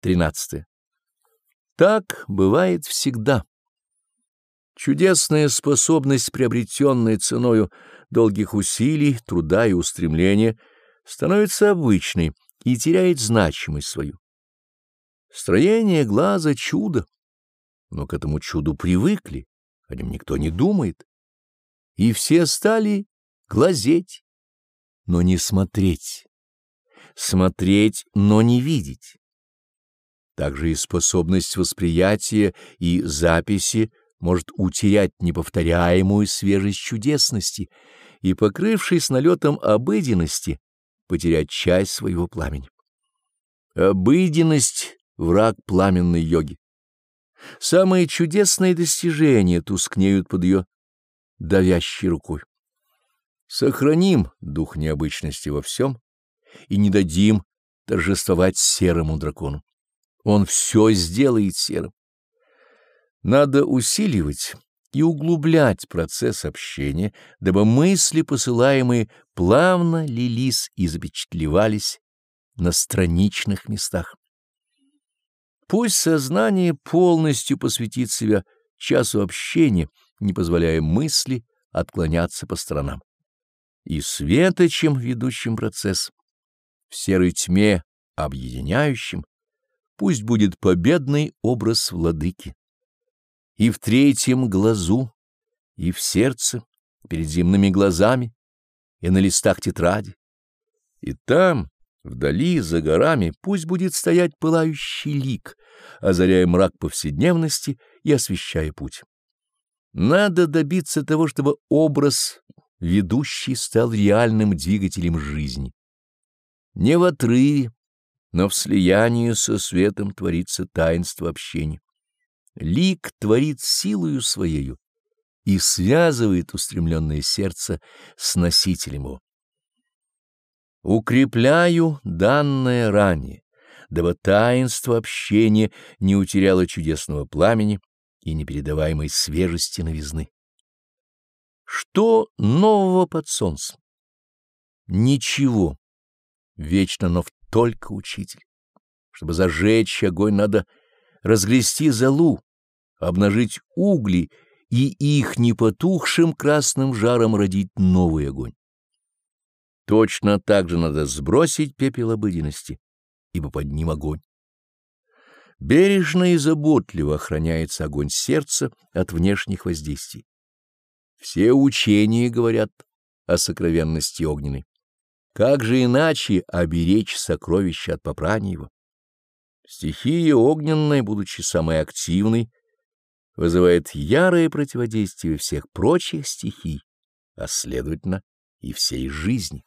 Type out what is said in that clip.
13. Так бывает всегда. Чудесная способность, приобретенная ценою долгих усилий, труда и устремления, становится обычной и теряет значимость свою. Строение глаза — чудо, но к этому чуду привыкли, о нем никто не думает. И все стали глазеть, но не смотреть, смотреть, но не видеть. Также и способность восприятия и записи может утерять неповторяемую свежесть чудесности и, покрывшись налетом обыденности, потерять часть своего пламени. Обыденность — враг пламенной йоги. Самые чудесные достижения тускнеют под ее давящей рукой. Сохраним дух необычности во всем и не дадим торжествовать серому дракону. Он все сделает серым. Надо усиливать и углублять процесс общения, дабы мысли, посылаемые, плавно лились и запечатлевались на страничных местах. Пусть сознание полностью посвятит себя часу общения, не позволяя мысли отклоняться по сторонам. И светочем, ведущим процесс, в серой тьме объединяющим, пусть будет победный образ владыки. И в третьем глазу, и в сердце, перед земными глазами, и на листах тетради. И там, вдали, за горами, пусть будет стоять пылающий лик, озаряя мрак повседневности и освещая путь. Надо добиться того, чтобы образ ведущий стал реальным двигателем жизни. Не в отрыве, но в слиянии со светом творится таинство общения. Лик творит силою своею и связывает устремленное сердце с носителем его. Укрепляю данное ранее, дабы таинство общения не утеряло чудесного пламени и непередаваемой свежести новизны. Что нового под солнцем? Ничего. Вечно, но только учитель. Чтобы зажечь огонь, надо разгрести золу, обнажить угли и их непотухшим красным жаром родить новый огонь. Точно так же надо сбросить пепел обыденности, ибо под ним огонь. Бережно и заботливо охраняется огонь сердца от внешних воздействий. Все учения говорят о сокровенности огненной. Как же иначе оберечь сокровища от попрания его? Стихия огненная, будучи самой активной, вызывает ярое противодействие всех прочих стихий, а следовательно и всей жизни.